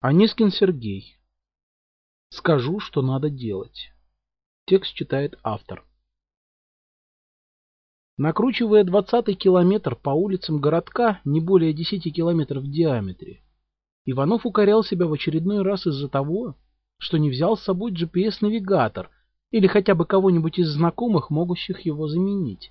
Анискин Сергей. Скажу, что надо делать. Текст читает автор. Накручивая двадцатый километр по улицам городка не более десяти километров в диаметре, Иванов укорял себя в очередной раз из-за того, что не взял с собой GPS-навигатор или хотя бы кого-нибудь из знакомых, могущих его заменить.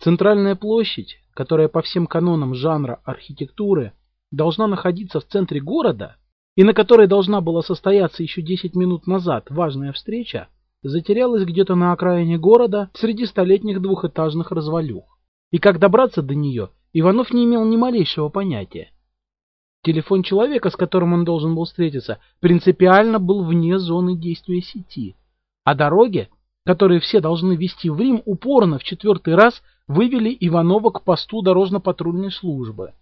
Центральная площадь, которая по всем канонам жанра архитектуры должна находиться в центре города, и на которой должна была состояться еще 10 минут назад важная встреча, затерялась где-то на окраине города среди столетних двухэтажных развалюх. И как добраться до нее, Иванов не имел ни малейшего понятия. Телефон человека, с которым он должен был встретиться, принципиально был вне зоны действия сети. А дороги, которые все должны вести в Рим, упорно в четвертый раз вывели Иванова к посту дорожно-патрульной службы.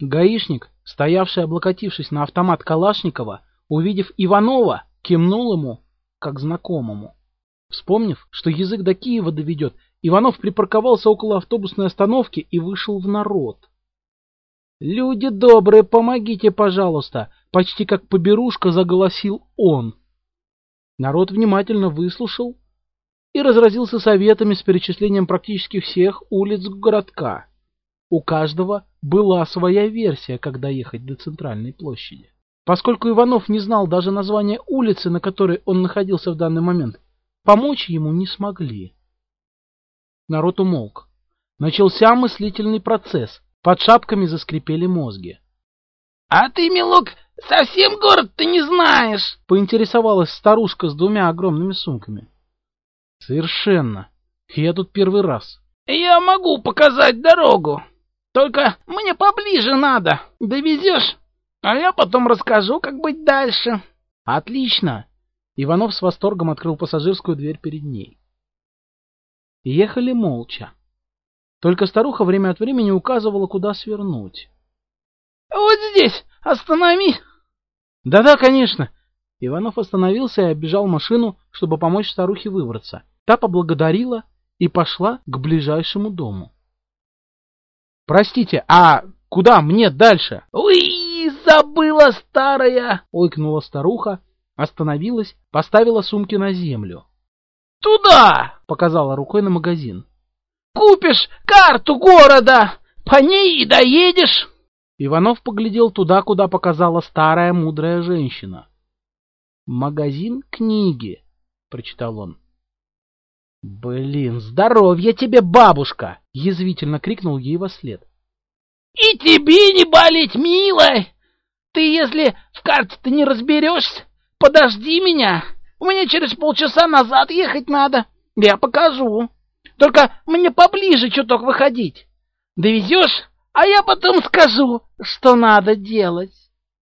Гаишник, стоявший облокотившись на автомат Калашникова, увидев Иванова, кивнул ему, как знакомому. Вспомнив, что язык до Киева доведет, Иванов припарковался около автобусной остановки и вышел в народ. «Люди добрые, помогите, пожалуйста!» Почти как поберушка заголосил он. Народ внимательно выслушал и разразился советами с перечислением практически всех улиц городка. У каждого была своя версия, как доехать до центральной площади. Поскольку Иванов не знал даже названия улицы, на которой он находился в данный момент, помочь ему не смогли. Народ умолк. Начался мыслительный процесс. Под шапками заскрипели мозги. — А ты, милок, совсем город-то не знаешь? — поинтересовалась старушка с двумя огромными сумками. — Совершенно. Я тут первый раз. — Я могу показать дорогу. Только мне поближе надо. Довезешь? А я потом расскажу, как быть дальше. Отлично. Иванов с восторгом открыл пассажирскую дверь перед ней. Ехали молча. Только старуха время от времени указывала, куда свернуть. Вот здесь останови. Да-да, конечно. Иванов остановился и оббежал машину, чтобы помочь старухе выбраться. Та поблагодарила и пошла к ближайшему дому. «Простите, а куда мне дальше?» «Уи, забыла старая!» — ойкнула старуха, остановилась, поставила сумки на землю. «Туда!» — показала рукой на магазин. «Купишь карту города, по ней и доедешь!» Иванов поглядел туда, куда показала старая мудрая женщина. «Магазин книги», — прочитал он. «Блин, здоровья тебе, бабушка!» — язвительно крикнул ей во след. «И тебе не болеть, милая! Ты, если в карте-то не разберешься, подожди меня. Мне через полчаса назад ехать надо. Я покажу. Только мне поближе чуток выходить. Довезешь, а я потом скажу, что надо делать».